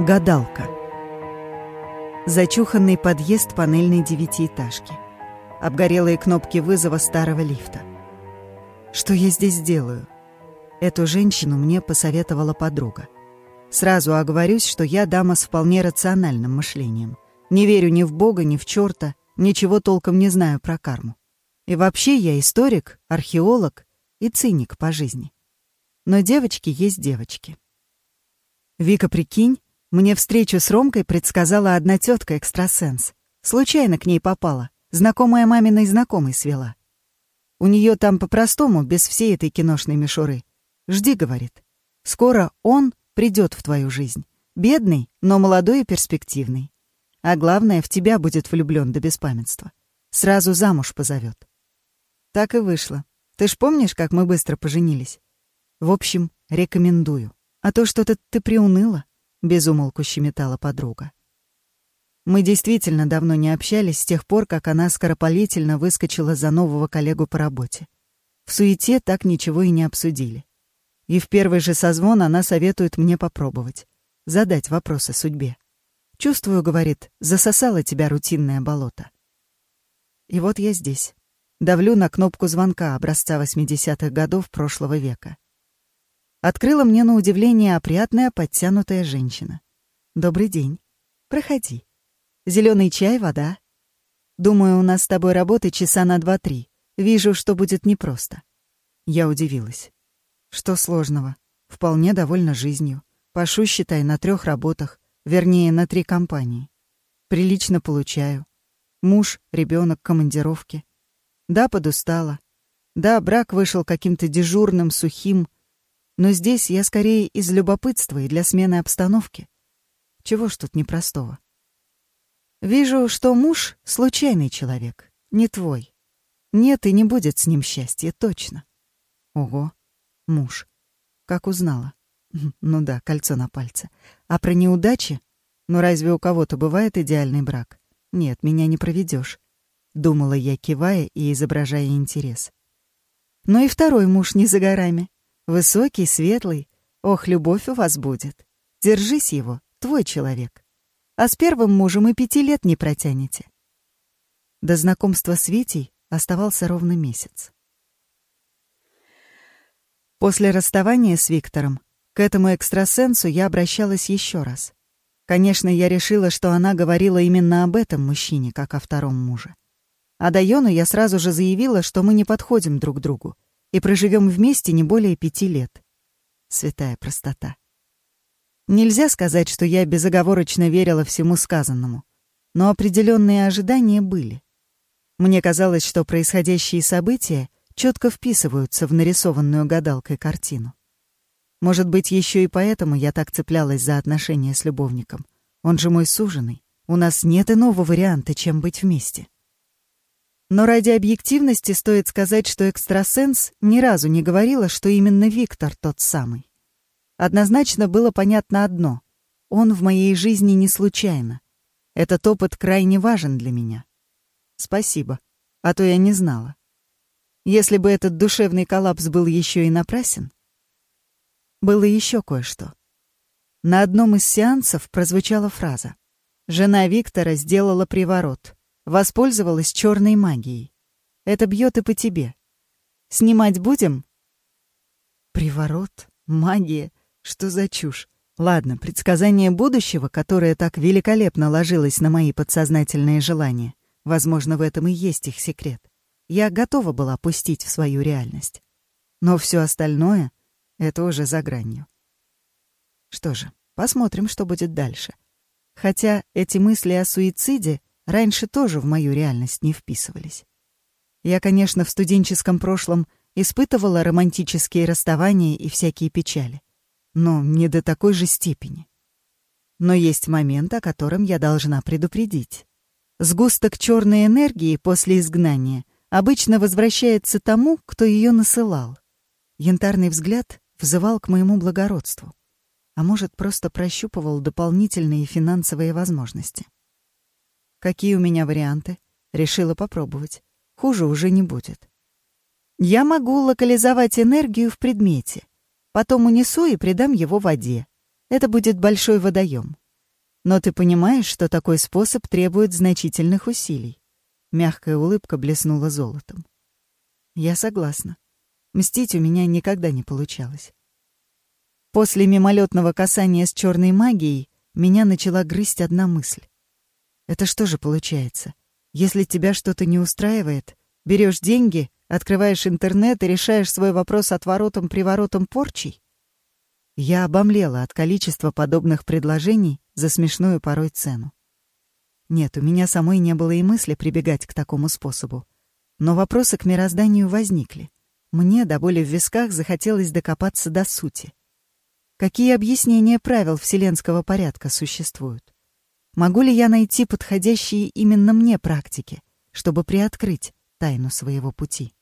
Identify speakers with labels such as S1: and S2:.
S1: Гадалка. Зачуханный подъезд панельной девятиэтажки. Обгорелые кнопки вызова старого лифта. Что я здесь делаю? Эту женщину мне посоветовала подруга. Сразу оговорюсь, что я дама с вполне рациональным мышлением. Не верю ни в Бога, ни в черта, ничего толком не знаю про карму. И вообще я историк, археолог и циник по жизни. Но девочки есть девочки. Вика, прикинь, мне встречу с Ромкой предсказала одна тетка экстрасенс. Случайно к ней попала. Знакомая маминой знакомой свела. У нее там по-простому, без всей этой киношной мишуры. Жди, говорит. Скоро он придет в твою жизнь. Бедный, но молодой и перспективный. А главное, в тебя будет влюблен до беспамятства. Сразу замуж позовет. Так и вышло. Ты ж помнишь, как мы быстро поженились? В общем, рекомендую. А то что-то ты приуныла. — безумолку щеметала подруга. Мы действительно давно не общались с тех пор, как она скоропалительно выскочила за нового коллегу по работе. В суете так ничего и не обсудили. И в первый же созвон она советует мне попробовать. Задать вопросы судьбе. «Чувствую, — говорит, — засосало тебя рутинное болото». И вот я здесь. Давлю на кнопку звонка образца 80-х годов прошлого века. Открыла мне на удивление опрятная, подтянутая женщина. «Добрый день. Проходи. Зеленый чай, вода. Думаю, у нас с тобой работы часа на два-три. Вижу, что будет непросто». Я удивилась. Что сложного? Вполне довольна жизнью. Пашу, считай, на трех работах, вернее, на три компании. Прилично получаю. Муж, ребенок, командировки. Да, подустала. Да, брак вышел каким-то дежурным, сухим, но здесь я скорее из любопытства и для смены обстановки. Чего ж тут непростого? Вижу, что муж — случайный человек, не твой. Нет и не будет с ним счастья, точно. Ого, муж. Как узнала? Ну да, кольцо на пальце. А про неудачи? Ну разве у кого-то бывает идеальный брак? Нет, меня не проведешь. Думала я, кивая и изображая интерес. Но и второй муж не за горами. Высокий, светлый. Ох, любовь у вас будет. Держись его, твой человек. А с первым мужем и пяти лет не протянете. До знакомства с Витей оставался ровно месяц. После расставания с Виктором к этому экстрасенсу я обращалась еще раз. Конечно, я решила, что она говорила именно об этом мужчине, как о втором муже. А Дайону я сразу же заявила, что мы не подходим друг другу, и проживем вместе не более пяти лет. Святая простота. Нельзя сказать, что я безоговорочно верила всему сказанному, но определенные ожидания были. Мне казалось, что происходящие события четко вписываются в нарисованную гадалкой картину. Может быть, еще и поэтому я так цеплялась за отношения с любовником. Он же мой суженый. У нас нет иного варианта, чем быть вместе. Но ради объективности стоит сказать, что экстрасенс ни разу не говорила, что именно Виктор тот самый. Однозначно было понятно одно — он в моей жизни не случайно. Этот опыт крайне важен для меня. Спасибо, а то я не знала. Если бы этот душевный коллапс был еще и напрасен. Было еще кое-что. На одном из сеансов прозвучала фраза. Жена Виктора сделала приворот — Воспользовалась черной магией. Это бьет и по тебе. Снимать будем? Приворот, магия, что за чушь? Ладно, предсказание будущего, которое так великолепно ложилось на мои подсознательные желания. Возможно, в этом и есть их секрет. Я готова была пустить в свою реальность. Но все остальное — это уже за гранью. Что же, посмотрим, что будет дальше. Хотя эти мысли о суициде раньше тоже в мою реальность не вписывались. Я, конечно, в студенческом прошлом испытывала романтические расставания и всякие печали, но не до такой же степени. Но есть момент, о котором я должна предупредить. Сгусток черной энергии после изгнания обычно возвращается тому, кто ее насылал. Янтарный взгляд взывал к моему благородству, а может, просто прощупывал дополнительные финансовые возможности. Какие у меня варианты? Решила попробовать. Хуже уже не будет. Я могу локализовать энергию в предмете. Потом унесу и придам его воде. Это будет большой водоем. Но ты понимаешь, что такой способ требует значительных усилий. Мягкая улыбка блеснула золотом. Я согласна. Мстить у меня никогда не получалось. После мимолетного касания с черной магией меня начала грызть одна мысль. Это что же получается? Если тебя что-то не устраивает, берешь деньги, открываешь интернет и решаешь свой вопрос отворотом-приворотом порчей? Я обомлела от количества подобных предложений за смешную порой цену. Нет, у меня самой не было и мысли прибегать к такому способу. Но вопросы к мирозданию возникли. Мне до боли в висках захотелось докопаться до сути. Какие объяснения правил вселенского порядка существуют? Могу ли я найти подходящие именно мне практики, чтобы приоткрыть тайну своего пути?